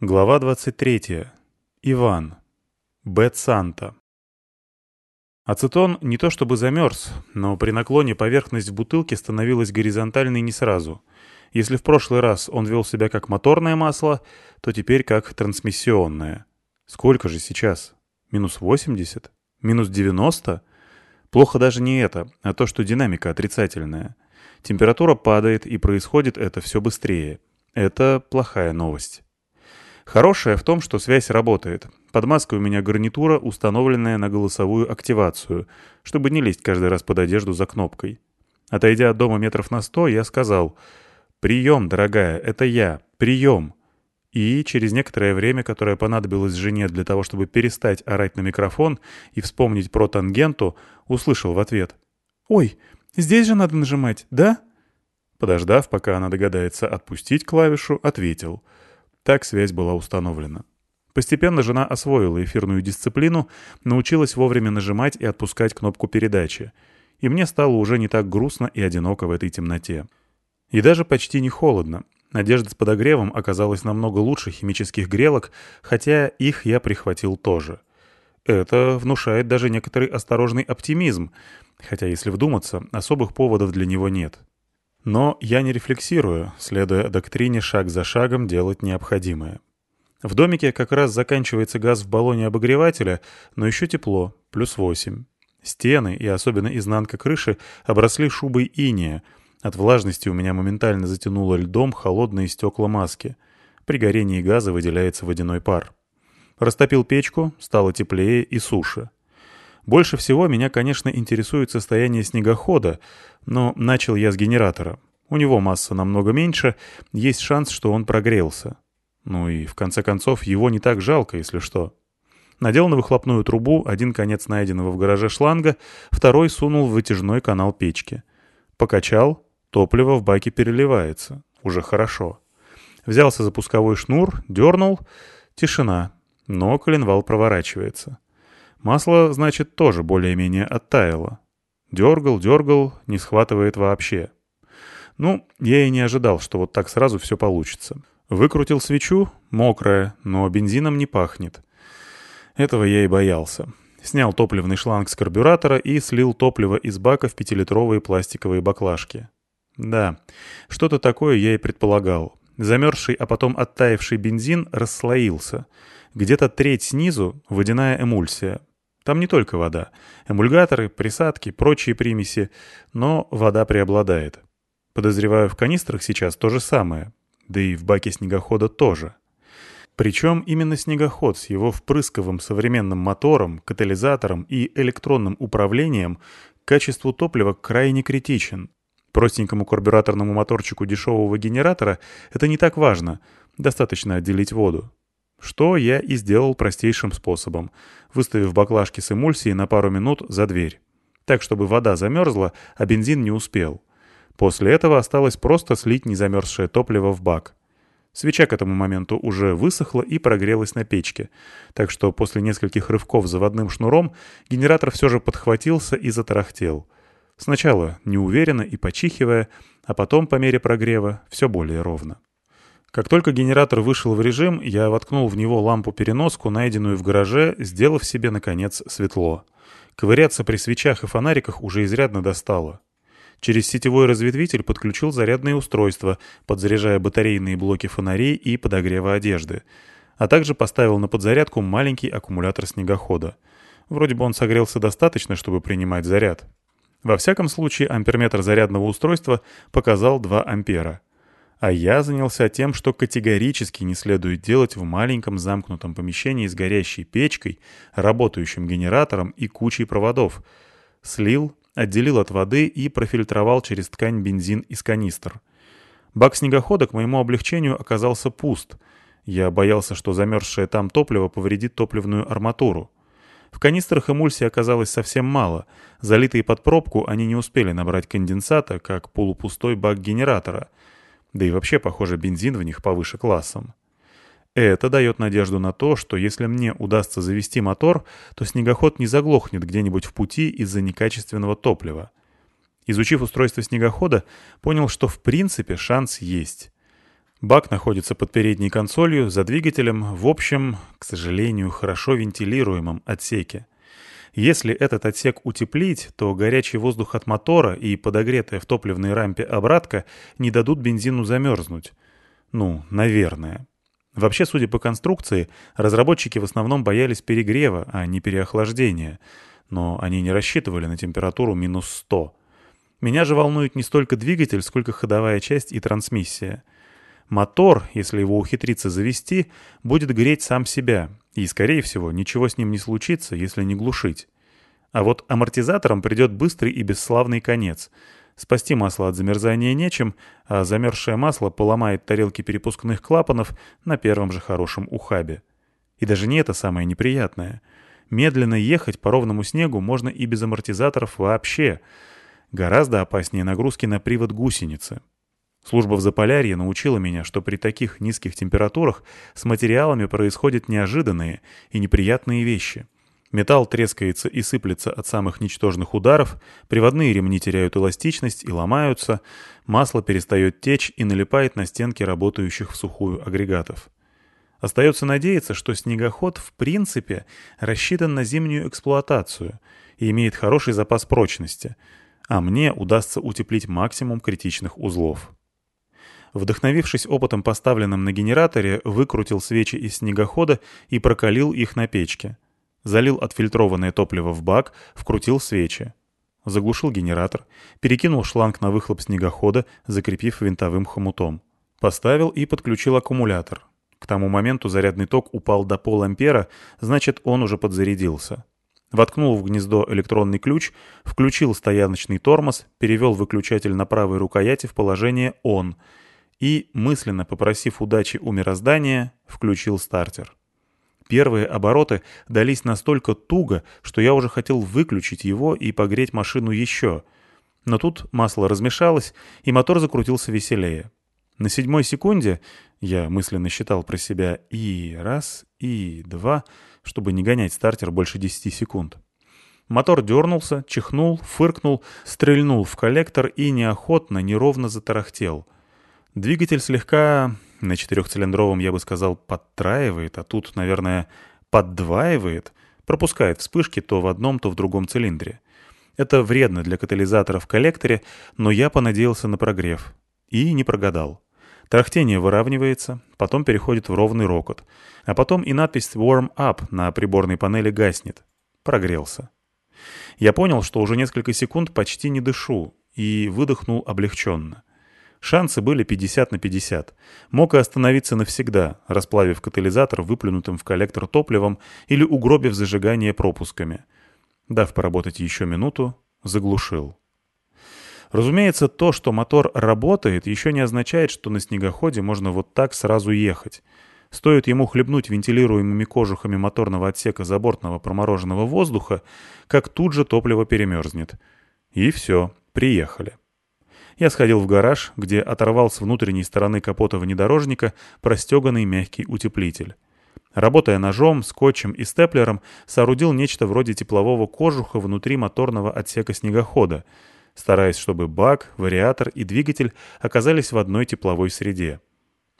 Глава 23. Иван. Бет Санта. Ацетон не то чтобы замерз, но при наклоне поверхность в бутылке становилась горизонтальной не сразу. Если в прошлый раз он вел себя как моторное масло, то теперь как трансмиссионное. Сколько же сейчас? Минус 80? Минус 90? Плохо даже не это, а то, что динамика отрицательная. Температура падает, и происходит это все быстрее. Это плохая новость. Хорошее в том, что связь работает. Под маской у меня гарнитура, установленная на голосовую активацию, чтобы не лезть каждый раз под одежду за кнопкой. Отойдя от дома метров на сто, я сказал «Прием, дорогая, это я, прием». И через некоторое время, которое понадобилось жене для того, чтобы перестать орать на микрофон и вспомнить про тангенту, услышал в ответ «Ой, здесь же надо нажимать, да?» Подождав, пока она догадается отпустить клавишу, ответил – так связь была установлена. Постепенно жена освоила эфирную дисциплину, научилась вовремя нажимать и отпускать кнопку передачи. И мне стало уже не так грустно и одиноко в этой темноте. И даже почти не холодно. Одежда с подогревом оказалась намного лучше химических грелок, хотя их я прихватил тоже. Это внушает даже некоторый осторожный оптимизм, хотя, если вдуматься, особых поводов для него нет. Но я не рефлексирую, следуя доктрине шаг за шагом делать необходимое. В домике как раз заканчивается газ в баллоне обогревателя, но еще тепло, плюс 8. Стены и особенно изнанка крыши обросли шубой иния. От влажности у меня моментально затянуло льдом холодные стекла маски. При горении газа выделяется водяной пар. Растопил печку, стало теплее и суше. Больше всего меня, конечно, интересует состояние снегохода, но начал я с генератора. У него масса намного меньше, есть шанс, что он прогрелся. Ну и, в конце концов, его не так жалко, если что. Надел на выхлопную трубу один конец найденного в гараже шланга, второй сунул в вытяжной канал печки. Покачал, топливо в баке переливается. Уже хорошо. Взялся за пусковой шнур, дернул. Тишина. Но коленвал проворачивается. Масло, значит, тоже более-менее оттаяло. Дергал, дергал, не схватывает вообще. Ну, я и не ожидал, что вот так сразу все получится. Выкрутил свечу, мокрая, но бензином не пахнет. Этого я и боялся. Снял топливный шланг с карбюратора и слил топливо из бака в пятилитровые пластиковые баклажки. Да, что-то такое я и предполагал. Замерзший, а потом оттаивший бензин расслоился. Где-то треть снизу — водяная эмульсия, там не только вода. Эмульгаторы, присадки, прочие примеси. Но вода преобладает. Подозреваю, в канистрах сейчас то же самое. Да и в баке снегохода тоже. Причем именно снегоход с его впрысковым современным мотором, катализатором и электронным управлением качеству топлива крайне критичен. Простенькому карбюраторному моторчику дешевого генератора это не так важно, достаточно отделить воду. Что я и сделал простейшим способом, выставив баклажки с эмульсией на пару минут за дверь. Так, чтобы вода замерзла, а бензин не успел. После этого осталось просто слить незамерзшее топливо в бак. Свеча к этому моменту уже высохла и прогрелась на печке, так что после нескольких рывков заводным шнуром генератор все же подхватился и затарахтел. Сначала неуверенно и почихивая, а потом, по мере прогрева, все более ровно. Как только генератор вышел в режим, я воткнул в него лампу-переноску, найденную в гараже, сделав себе, наконец, светло. Ковыряться при свечах и фонариках уже изрядно достало. Через сетевой разветвитель подключил зарядные устройства, подзаряжая батарейные блоки фонарей и подогрева одежды. А также поставил на подзарядку маленький аккумулятор снегохода. Вроде бы он согрелся достаточно, чтобы принимать заряд. Во всяком случае, амперметр зарядного устройства показал 2 ампера. А я занялся тем, что категорически не следует делать в маленьком замкнутом помещении с горящей печкой, работающим генератором и кучей проводов. Слил, отделил от воды и профильтровал через ткань бензин из канистр. Бак снегохода к моему облегчению оказался пуст. Я боялся, что замерзшее там топливо повредит топливную арматуру. В канистрах эмульсии оказалось совсем мало. Залитые под пробку, они не успели набрать конденсата, как полупустой бак генератора — да и вообще, похоже, бензин в них повыше классом. Это дает надежду на то, что если мне удастся завести мотор, то снегоход не заглохнет где-нибудь в пути из-за некачественного топлива. Изучив устройство снегохода, понял, что в принципе шанс есть. Бак находится под передней консолью, за двигателем, в общем, к сожалению, хорошо вентилируемом отсеке. Если этот отсек утеплить, то горячий воздух от мотора и подогретая в топливной рампе обратка не дадут бензину замерзнуть. Ну, наверное. Вообще, судя по конструкции, разработчики в основном боялись перегрева, а не переохлаждения. Но они не рассчитывали на температуру минус 100. Меня же волнует не столько двигатель, сколько ходовая часть и трансмиссия. Мотор, если его ухитриться завести, будет греть сам себя, и, скорее всего, ничего с ним не случится, если не глушить. А вот амортизаторам придет быстрый и бесславный конец — Спасти масло от замерзания нечем, а замерзшее масло поломает тарелки перепускных клапанов на первом же хорошем ухабе. И даже не это самое неприятное. Медленно ехать по ровному снегу можно и без амортизаторов вообще. Гораздо опаснее нагрузки на привод гусеницы. Служба в Заполярье научила меня, что при таких низких температурах с материалами происходят неожиданные и неприятные вещи — Металл трескается и сыплется от самых ничтожных ударов, приводные ремни теряют эластичность и ломаются, масло перестает течь и налипает на стенки работающих в сухую агрегатов. Остается надеяться, что снегоход в принципе рассчитан на зимнюю эксплуатацию и имеет хороший запас прочности, а мне удастся утеплить максимум критичных узлов. Вдохновившись опытом, поставленным на генераторе, выкрутил свечи из снегохода и прокалил их на печке — залил отфильтрованное топливо в бак, вкрутил свечи. Заглушил генератор, перекинул шланг на выхлоп снегохода, закрепив винтовым хомутом. Поставил и подключил аккумулятор. К тому моменту зарядный ток упал до полампера, значит, он уже подзарядился. Воткнул в гнездо электронный ключ, включил стояночный тормоз, перевел выключатель на правой рукояти в положение «Он» и, мысленно попросив удачи у мироздания, включил стартер. Первые обороты дались настолько туго, что я уже хотел выключить его и погреть машину еще. Но тут масло размешалось, и мотор закрутился веселее. На седьмой секунде я мысленно считал про себя и раз, и два, чтобы не гонять стартер больше десяти секунд. Мотор дернулся, чихнул, фыркнул, стрельнул в коллектор и неохотно, неровно затарахтел. Двигатель слегка на четырехцилиндровом, я бы сказал, подтраивает, а тут, наверное, поддваивает, пропускает вспышки то в одном, то в другом цилиндре. Это вредно для катализатора в коллекторе, но я понадеялся на прогрев. И не прогадал. Трахтение выравнивается, потом переходит в ровный рокот. А потом и надпись «Warm Up» на приборной панели гаснет. Прогрелся. Я понял, что уже несколько секунд почти не дышу, и выдохнул облегченно. Шансы были 50 на 50. Мог и остановиться навсегда, расплавив катализатор выплюнутым в коллектор топливом или угробив зажигание пропусками. Дав поработать еще минуту, заглушил. Разумеется, то, что мотор работает, еще не означает, что на снегоходе можно вот так сразу ехать. Стоит ему хлебнуть вентилируемыми кожухами моторного отсека забортного промороженного воздуха, как тут же топливо перемерзнет. И все, приехали. Я сходил в гараж, где оторвал с внутренней стороны капота внедорожника простеганный мягкий утеплитель. Работая ножом, скотчем и степлером, соорудил нечто вроде теплового кожуха внутри моторного отсека снегохода, стараясь, чтобы бак, вариатор и двигатель оказались в одной тепловой среде.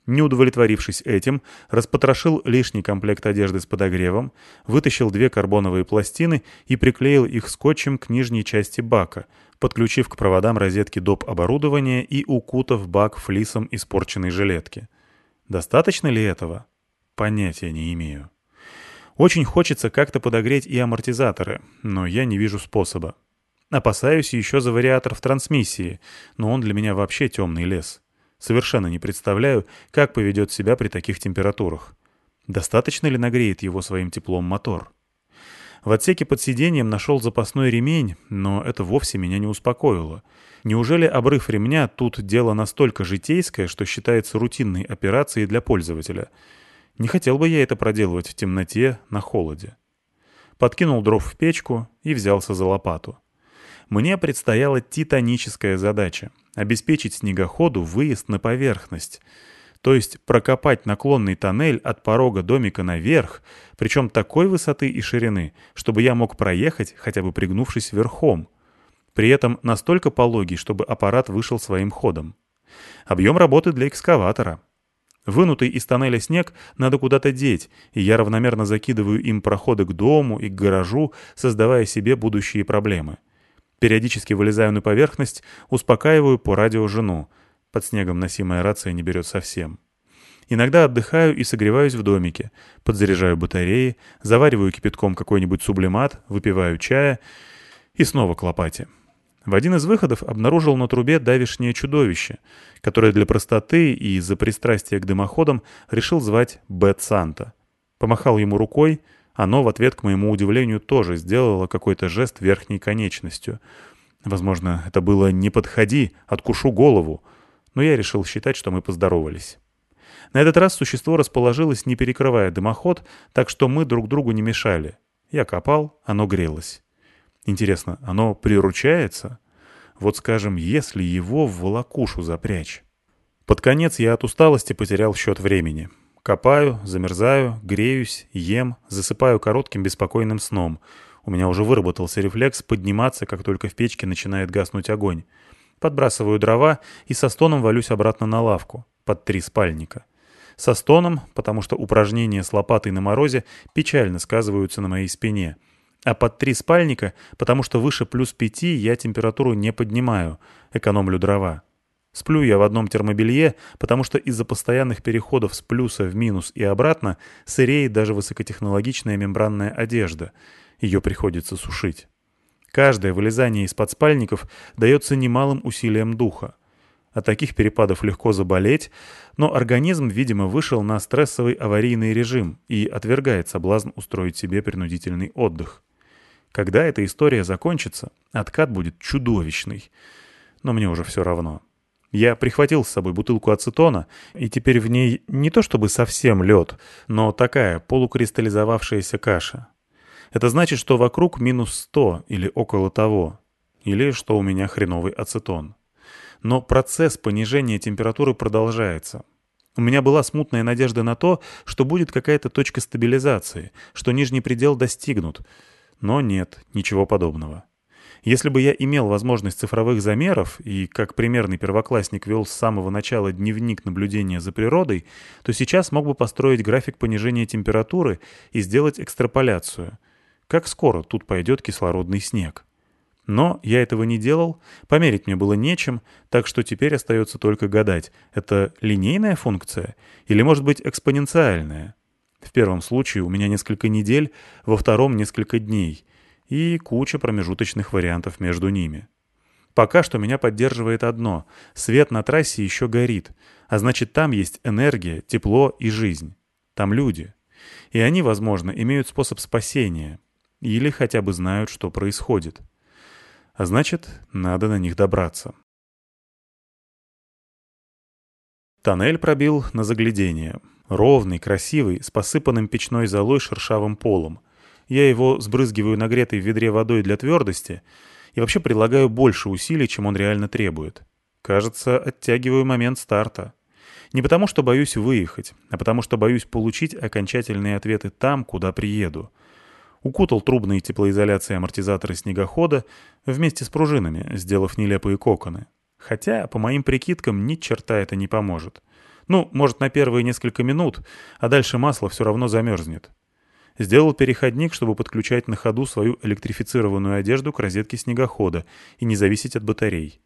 Не удовлетворившись этим, распотрошил лишний комплект одежды с подогревом, вытащил две карбоновые пластины и приклеил их скотчем к нижней части бака — подключив к проводам розетки доп. оборудования и укутав бак флисом испорченной жилетки. Достаточно ли этого? Понятия не имею. Очень хочется как-то подогреть и амортизаторы, но я не вижу способа. Опасаюсь еще за вариатор в трансмиссии, но он для меня вообще темный лес. Совершенно не представляю, как поведет себя при таких температурах. Достаточно ли нагреет его своим теплом мотор? В отсеке под сиденьем нашел запасной ремень, но это вовсе меня не успокоило. Неужели обрыв ремня тут дело настолько житейское, что считается рутинной операцией для пользователя? Не хотел бы я это проделывать в темноте, на холоде. Подкинул дров в печку и взялся за лопату. Мне предстояла титаническая задача — обеспечить снегоходу выезд на поверхность — то есть прокопать наклонный тоннель от порога домика наверх, причем такой высоты и ширины, чтобы я мог проехать, хотя бы пригнувшись верхом. При этом настолько пологий, чтобы аппарат вышел своим ходом. Объем работы для экскаватора. Вынутый из тоннеля снег надо куда-то деть, и я равномерно закидываю им проходы к дому и к гаражу, создавая себе будущие проблемы. Периодически вылезаю на поверхность, успокаиваю по радио жену. Под снегом носимая рация не берет совсем. Иногда отдыхаю и согреваюсь в домике, подзаряжаю батареи, завариваю кипятком какой-нибудь сублимат, выпиваю чая и снова к лопате. В один из выходов обнаружил на трубе давишнее чудовище, которое для простоты и из-за пристрастия к дымоходам решил звать Бэт Санта. Помахал ему рукой, оно в ответ, к моему удивлению, тоже сделало какой-то жест верхней конечностью. Возможно, это было «не подходи, откушу голову», но я решил считать, что мы поздоровались. На этот раз существо расположилось, не перекрывая дымоход, так что мы друг другу не мешали. Я копал, оно грелось. Интересно, оно приручается? Вот скажем, если его в волокушу запрячь. Под конец я от усталости потерял счет времени. Копаю, замерзаю, греюсь, ем, засыпаю коротким беспокойным сном. У меня уже выработался рефлекс подниматься, как только в печке начинает гаснуть огонь. Подбрасываю дрова и со стоном валюсь обратно на лавку, под три спальника. Со стоном, потому что упражнения с лопатой на морозе печально сказываются на моей спине — а под три спальника, потому что выше плюс пяти я температуру не поднимаю, экономлю дрова. Сплю я в одном термобелье, потому что из-за постоянных переходов с плюса в минус и обратно сыреет даже высокотехнологичная мембранная одежда. Ее приходится сушить. Каждое вылезание из-под спальников дается немалым усилием духа. От таких перепадов легко заболеть, но организм, видимо, вышел на стрессовый аварийный режим и отвергает соблазн устроить себе принудительный отдых. Когда эта история закончится, откат будет чудовищный. Но мне уже все равно. Я прихватил с собой бутылку ацетона, и теперь в ней не то чтобы совсем лед, но такая полукристаллизовавшаяся каша. Это значит, что вокруг минус 100 или около того. Или что у меня хреновый ацетон. Но процесс понижения температуры продолжается. У меня была смутная надежда на то, что будет какая-то точка стабилизации, что нижний предел достигнут — но нет, ничего подобного. Если бы я имел возможность цифровых замеров и, как примерный первоклассник, вел с самого начала дневник наблюдения за природой, то сейчас мог бы построить график понижения температуры и сделать экстраполяцию. Как скоро тут пойдет кислородный снег? Но я этого не делал, померить мне было нечем, так что теперь остается только гадать, это линейная функция или, может быть, экспоненциальная? В первом случае у меня несколько недель, во втором несколько дней и куча промежуточных вариантов между ними. Пока что меня поддерживает одно — свет на трассе еще горит, а значит там есть энергия, тепло и жизнь. Там люди. И они, возможно, имеют способ спасения или хотя бы знают, что происходит. А значит, надо на них добраться. Тоннель пробил на заглядение. Ровный, красивый, с посыпанным печной золой шершавым полом. Я его сбрызгиваю нагретой в ведре водой для твердости и вообще прилагаю больше усилий, чем он реально требует. Кажется, оттягиваю момент старта. Не потому, что боюсь выехать, а потому, что боюсь получить окончательные ответы там, куда приеду. Укутал трубные теплоизоляции амортизаторы снегохода вместе с пружинами, сделав нелепые коконы. Хотя, по моим прикидкам, ни черта это не поможет. Ну, может, на первые несколько минут, а дальше масло все равно замерзнет. Сделал переходник, чтобы подключать на ходу свою электрифицированную одежду к розетке снегохода и не зависеть от батарей.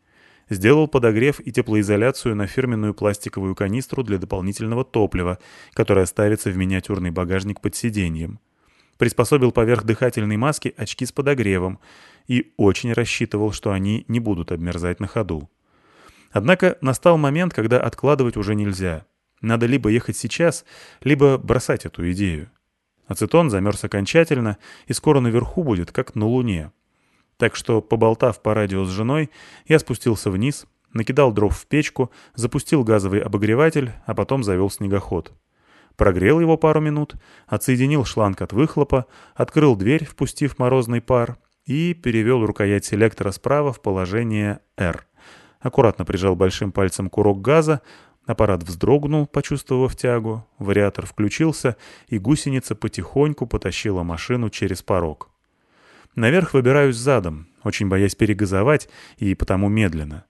Сделал подогрев и теплоизоляцию на фирменную пластиковую канистру для дополнительного топлива, которая ставится в миниатюрный багажник под сиденьем. Приспособил поверх дыхательной маски очки с подогревом и очень рассчитывал, что они не будут обмерзать на ходу. Однако настал момент, когда откладывать уже нельзя. Надо либо ехать сейчас, либо бросать эту идею. Ацетон замерз окончательно и скоро наверху будет, как на Луне. Так что, поболтав по радио с женой, я спустился вниз, накидал дров в печку, запустил газовый обогреватель, а потом завел снегоход. Прогрел его пару минут, отсоединил шланг от выхлопа, открыл дверь, впустив морозный пар, и перевел рукоять селектора справа в положение R аккуратно прижал большим пальцем курок газа, аппарат вздрогнул, почувствовав тягу, вариатор включился, и гусеница потихоньку потащила машину через порог. Наверх выбираюсь задом, очень боясь перегазовать и потому медленно.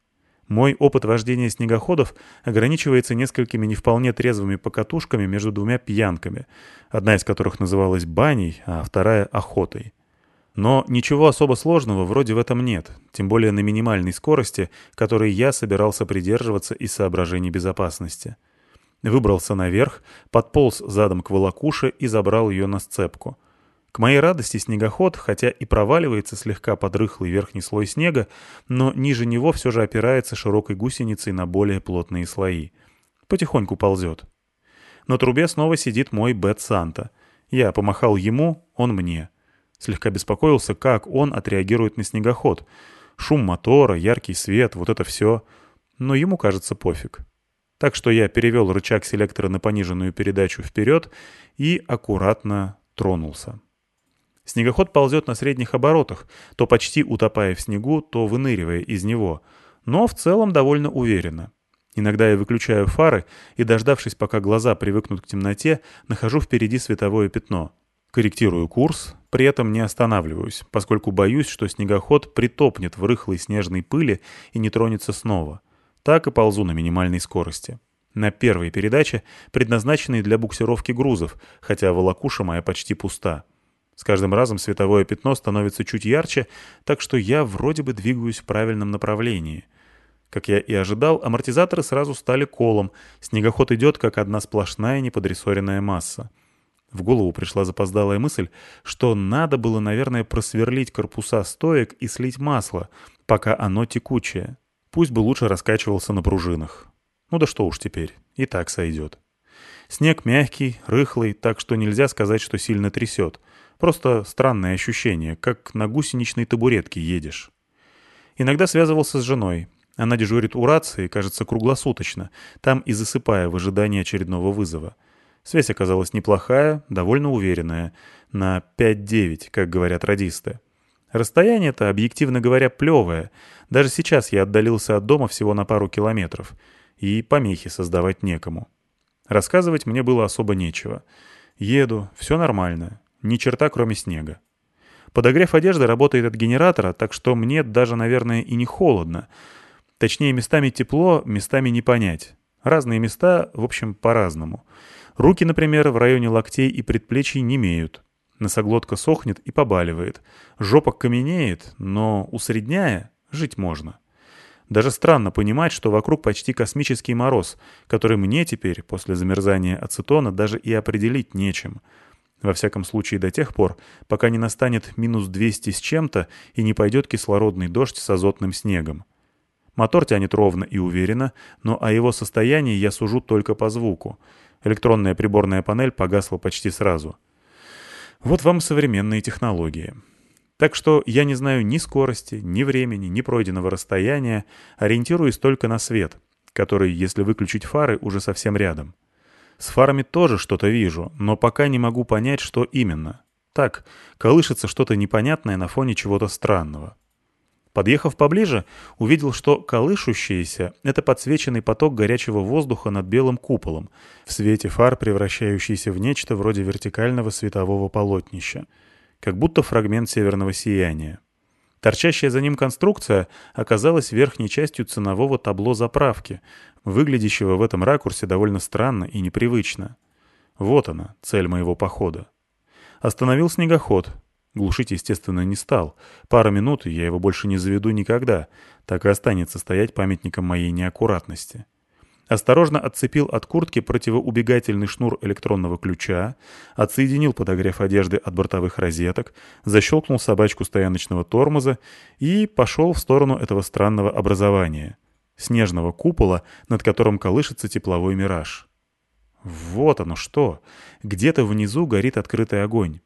Мой опыт вождения снегоходов ограничивается несколькими не вполне трезвыми покатушками между двумя пьянками, одна из которых называлась баней, а вторая — охотой. Но ничего особо сложного вроде в этом нет, тем более на минимальной скорости, которой я собирался придерживаться из соображений безопасности. Выбрался наверх, подполз задом к волокуше и забрал ее на сцепку. К моей радости снегоход, хотя и проваливается слегка под рыхлый верхний слой снега, но ниже него все же опирается широкой гусеницей на более плотные слои. Потихоньку ползет. На трубе снова сидит мой Бет Санта. Я помахал ему, он мне. Слегка беспокоился, как он отреагирует на снегоход. Шум мотора, яркий свет, вот это все. Но ему кажется пофиг. Так что я перевел рычаг селектора на пониженную передачу вперед и аккуратно тронулся. Снегоход ползет на средних оборотах, то почти утопая в снегу, то выныривая из него, но в целом довольно уверенно. Иногда я выключаю фары и, дождавшись, пока глаза привыкнут к темноте, нахожу впереди световое пятно. Корректирую курс, при этом не останавливаюсь, поскольку боюсь, что снегоход притопнет в рыхлой снежной пыли и не тронется снова. Так и ползу на минимальной скорости. На первой передаче, предназначенной для буксировки грузов, хотя волокуша моя почти пуста. С каждым разом световое пятно становится чуть ярче, так что я вроде бы двигаюсь в правильном направлении. Как я и ожидал, амортизаторы сразу стали колом, снегоход идет как одна сплошная неподрессоренная масса. В голову пришла запоздалая мысль, что надо было, наверное, просверлить корпуса стоек и слить масло, пока оно текучее. Пусть бы лучше раскачивался на пружинах. Ну да что уж теперь, и так сойдет. Снег мягкий, рыхлый, так что нельзя сказать, что сильно трясет. Просто странное ощущение, как на гусеничной табуретке едешь. Иногда связывался с женой. Она дежурит у рации, кажется, круглосуточно, там и засыпая в ожидании очередного вызова. Связь оказалась неплохая, довольно уверенная. На 5-9, как говорят радисты. Расстояние-то, объективно говоря, плевое. Даже сейчас я отдалился от дома всего на пару километров. И помехи создавать некому. Рассказывать мне было особо нечего. Еду, все нормально. Ни черта, кроме снега. Подогрев одежды работает от генератора, так что мне даже, наверное, и не холодно. Точнее, местами тепло, местами не понять. Разные места, в общем, по-разному. Руки, например, в районе локтей и предплечий не имеют. Носоглотка сохнет и побаливает. Жопа каменеет, но, усредняя, жить можно. Даже странно понимать, что вокруг почти космический мороз, который мне теперь, после замерзания ацетона, даже и определить нечем. Во всяком случае до тех пор, пока не настанет минус 200 с чем-то и не пойдет кислородный дождь с азотным снегом. Мотор тянет ровно и уверенно, но о его состоянии я сужу только по звуку — Электронная приборная панель погасла почти сразу. Вот вам современные технологии. Так что я не знаю ни скорости, ни времени, ни пройденного расстояния, ориентируюсь только на свет, который, если выключить фары, уже совсем рядом. С фарами тоже что-то вижу, но пока не могу понять, что именно. Так, колышется что-то непонятное на фоне чего-то странного. Подъехав поближе, увидел, что колышущееся — это подсвеченный поток горячего воздуха над белым куполом, в свете фар превращающийся в нечто вроде вертикального светового полотнища, как будто фрагмент северного сияния. Торчащая за ним конструкция оказалась верхней частью ценового табло заправки, выглядящего в этом ракурсе довольно странно и непривычно. Вот она, цель моего похода. Остановил снегоход, Глушить, естественно, не стал. Пара минут, я его больше не заведу никогда. Так и останется стоять памятником моей неаккуратности. Осторожно отцепил от куртки противоубегательный шнур электронного ключа, отсоединил подогрев одежды от бортовых розеток, защелкнул собачку стояночного тормоза и пошел в сторону этого странного образования. Снежного купола, над которым колышется тепловой мираж. Вот оно что! Где-то внизу горит открытый огонь.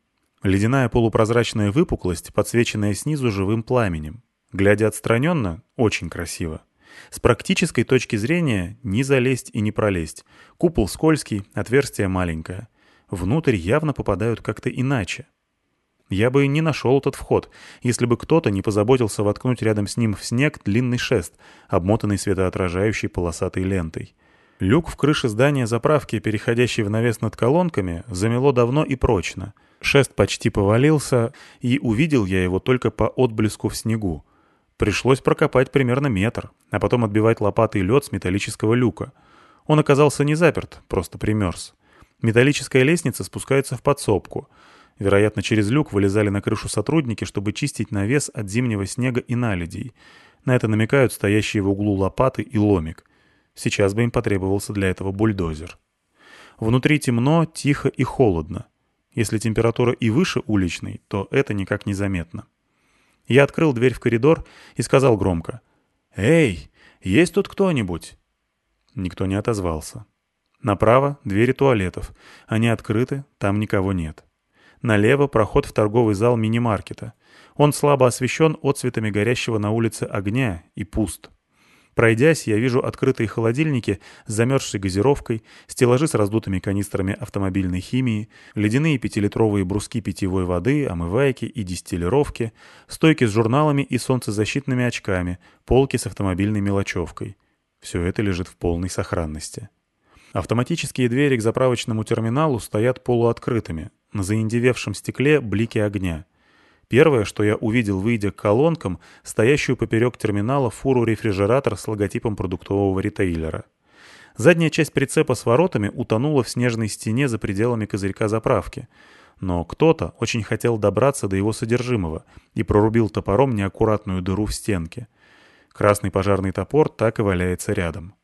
Ледяная полупрозрачная выпуклость, подсвеченная снизу живым пламенем. Глядя отстраненно, очень красиво. С практической точки зрения ни залезть и не пролезть. Купол скользкий, отверстие маленькое. Внутрь явно попадают как-то иначе. Я бы не нашел этот вход, если бы кто-то не позаботился воткнуть рядом с ним в снег длинный шест, обмотанный светоотражающей полосатой лентой. Люк в крыше здания заправки, переходящий в навес над колонками, замело давно и прочно — Шест почти повалился, и увидел я его только по отблеску в снегу. Пришлось прокопать примерно метр, а потом отбивать лопатой лед с металлического люка. Он оказался не заперт, просто примерз. Металлическая лестница спускается в подсобку. Вероятно, через люк вылезали на крышу сотрудники, чтобы чистить навес от зимнего снега и наледей. На это намекают стоящие в углу лопаты и ломик. Сейчас бы им потребовался для этого бульдозер. Внутри темно, тихо и холодно. Если температура и выше уличной, то это никак не заметно. Я открыл дверь в коридор и сказал громко. «Эй, есть тут кто-нибудь?» Никто не отозвался. Направо — двери туалетов. Они открыты, там никого нет. Налево — проход в торговый зал мини-маркета. Он слабо освещен отцветами горящего на улице огня и пуст. Пройдясь, я вижу открытые холодильники с замерзшей газировкой, стеллажи с раздутыми канистрами автомобильной химии, ледяные пятилитровые бруски питьевой воды, омывайки и дистиллировки, стойки с журналами и солнцезащитными очками, полки с автомобильной мелочевкой. Все это лежит в полной сохранности. Автоматические двери к заправочному терминалу стоят полуоткрытыми, на заиндевевшем стекле блики огня — Первое, что я увидел, выйдя к колонкам, стоящую поперек терминала фуру-рефрижератор с логотипом продуктового ритейлера. Задняя часть прицепа с воротами утонула в снежной стене за пределами козырька заправки. Но кто-то очень хотел добраться до его содержимого и прорубил топором неаккуратную дыру в стенке. Красный пожарный топор так и валяется рядом.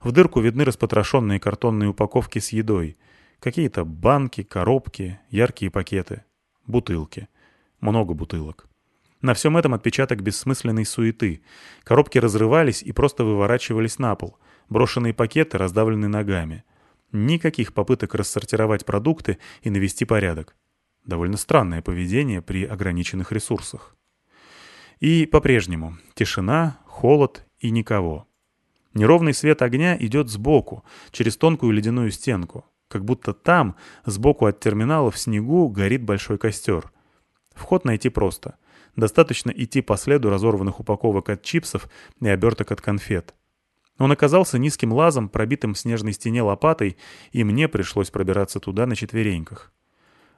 В дырку видны распотрошенные картонные упаковки с едой. Какие-то банки, коробки, яркие пакеты, бутылки. Много бутылок. На всем этом отпечаток бессмысленной суеты. Коробки разрывались и просто выворачивались на пол. Брошенные пакеты раздавлены ногами. Никаких попыток рассортировать продукты и навести порядок. Довольно странное поведение при ограниченных ресурсах. И по-прежнему тишина, холод и никого. Неровный свет огня идет сбоку, через тонкую ледяную стенку, как будто там, сбоку от терминала в снегу, горит большой костер — Вход найти просто. Достаточно идти по следу разорванных упаковок от чипсов и оберток от конфет. Он оказался низким лазом, пробитым снежной стене лопатой, и мне пришлось пробираться туда на четвереньках.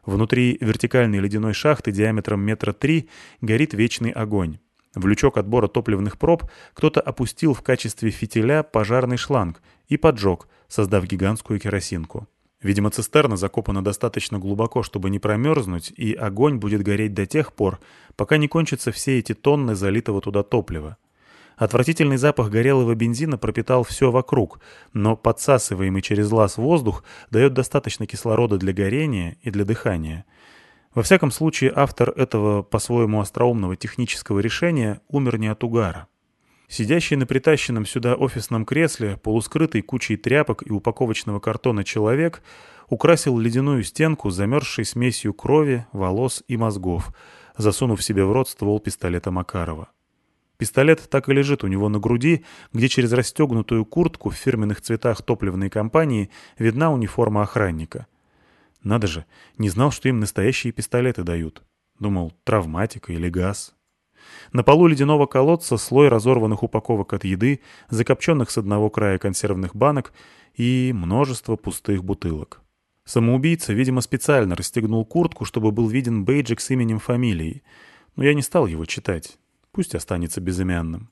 Внутри вертикальной ледяной шахты диаметром метра три горит вечный огонь. В лючок отбора топливных проб кто-то опустил в качестве фитиля пожарный шланг и поджег, создав гигантскую керосинку. Видимо, цистерна закопана достаточно глубоко, чтобы не промерзнуть, и огонь будет гореть до тех пор, пока не кончатся все эти тонны залитого туда топлива. Отвратительный запах горелого бензина пропитал все вокруг, но подсасываемый через лаз воздух дает достаточно кислорода для горения и для дыхания. Во всяком случае, автор этого по-своему остроумного технического решения умер не от угара. Сидящий на притащенном сюда офисном кресле, полускрытый кучей тряпок и упаковочного картона человек, украсил ледяную стенку замерзшей смесью крови, волос и мозгов, засунув себе в рот ствол пистолета Макарова. Пистолет так и лежит у него на груди, где через расстегнутую куртку в фирменных цветах топливной компании видна униформа охранника. Надо же, не знал, что им настоящие пистолеты дают. Думал, травматика или газ. На полу ледяного колодца слой разорванных упаковок от еды, закопченных с одного края консервных банок и множество пустых бутылок. Самоубийца, видимо, специально расстегнул куртку, чтобы был виден бейджик с именем фамилией, но я не стал его читать. Пусть останется безымянным.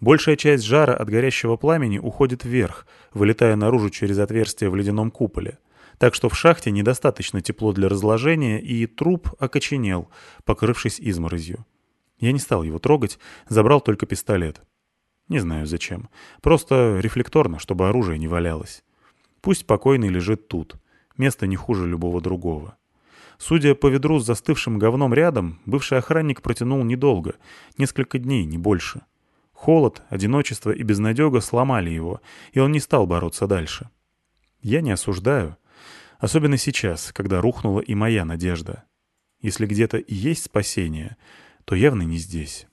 Большая часть жара от горящего пламени уходит вверх, вылетая наружу через отверстие в ледяном куполе. Так что в шахте недостаточно тепло для разложения, и труп окоченел, покрывшись изморозью. Я не стал его трогать, забрал только пистолет. Не знаю зачем. Просто рефлекторно, чтобы оружие не валялось. Пусть покойный лежит тут. Место не хуже любого другого. Судя по ведру с застывшим говном рядом, бывший охранник протянул недолго, несколько дней, не больше. Холод, одиночество и безнадега сломали его, и он не стал бороться дальше. Я не осуждаю. Особенно сейчас, когда рухнула и моя надежда. Если где-то и есть спасение — то явно не здесь.